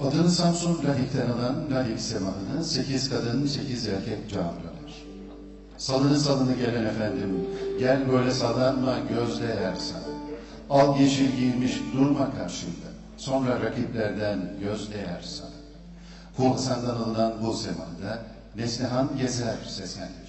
Adını Samsun Lalik'ten alan Lalik Semalı'nı sekiz kadın, sekiz erkek camiler. Salını salını gelen efendim, gel böyle sallanma gözde yersen. Al yeşil giymiş durma karşında. sonra rakiplerden göz değer sana. Alınan bu semada Neslihan Gezer seslendirir.